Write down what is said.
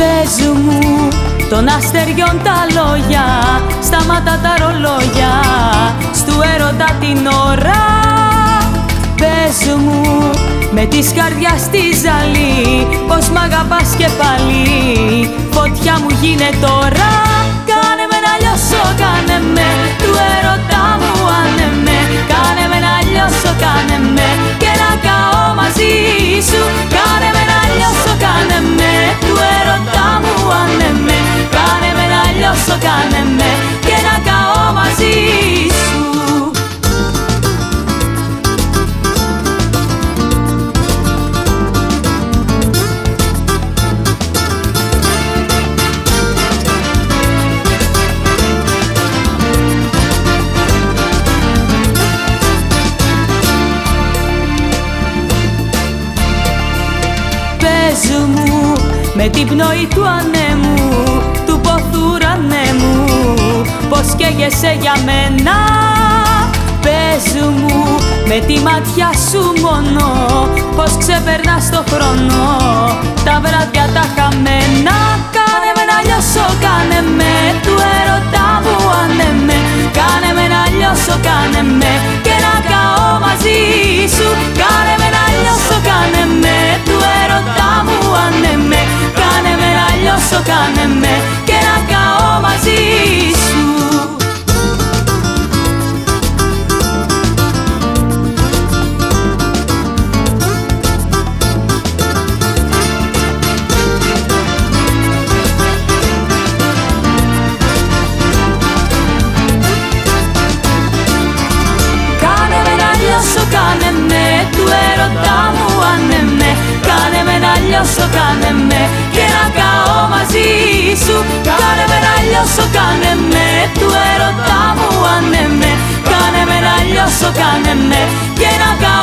Πες μου. Των αστεριών τα λόγια Σταμάτα τα ρολόγια. Στου έρωτα την ώρα Πες μου με της καρδιάς τη ζαλή Πως μ' αγαπάς και πάλι. Φωτιά μου γίνε τώρα κάνε με Και να καώ μαζί σου. Πες μου με την πνοή του ανέμου του ποθουρανέμου πως καίγεσαι για μένα; Πες μου με τη ματιά σου μόνο πως ξεπερνάς το χρόνο; λιώσω κάνε με και να καώ μαζί σου. Κάνε με να λιώσω κάνε με. Του έρωτά μου ανέμε ναι Κάνε με να λιώσω κάνε με. Και να καώ